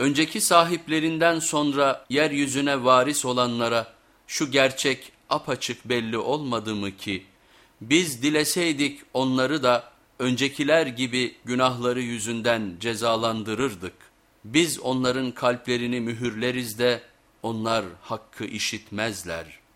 Önceki sahiplerinden sonra yeryüzüne varis olanlara şu gerçek apaçık belli olmadı mı ki, biz dileseydik onları da öncekiler gibi günahları yüzünden cezalandırırdık. Biz onların kalplerini mühürleriz de onlar hakkı işitmezler.''